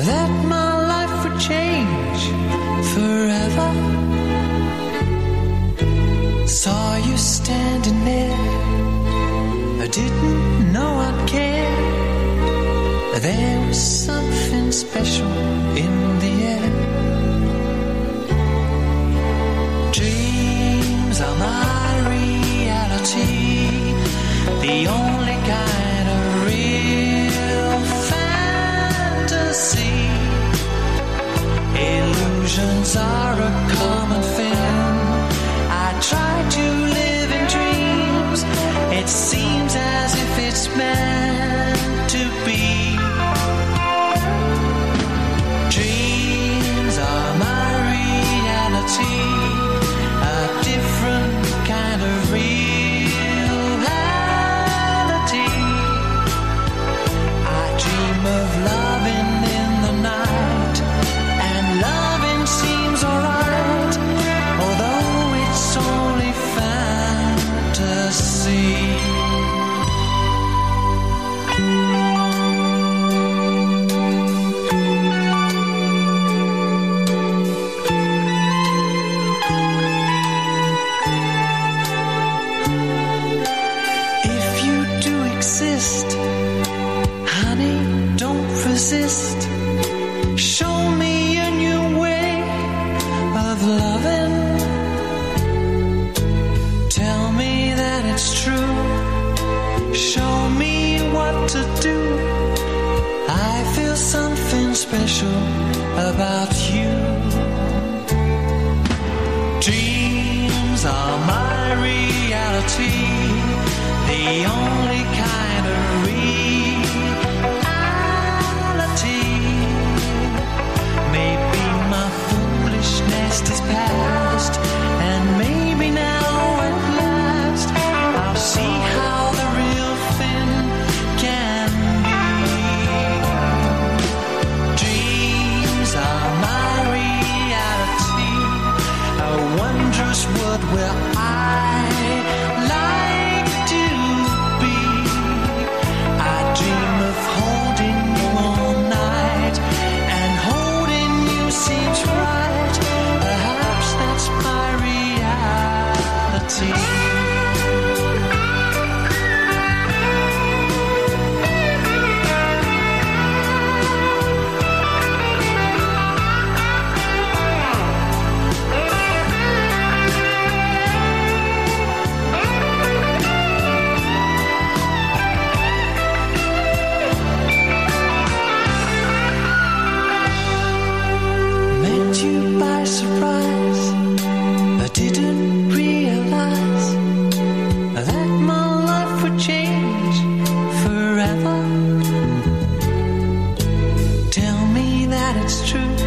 that my life would change forever. Saw you standing there, I didn't know I'd care. There was something special in the resist. Show me a new way of loving. Tell me that it's true. Show me what to do. I feel something special about you. Dreams are my reality, the only see. it's true.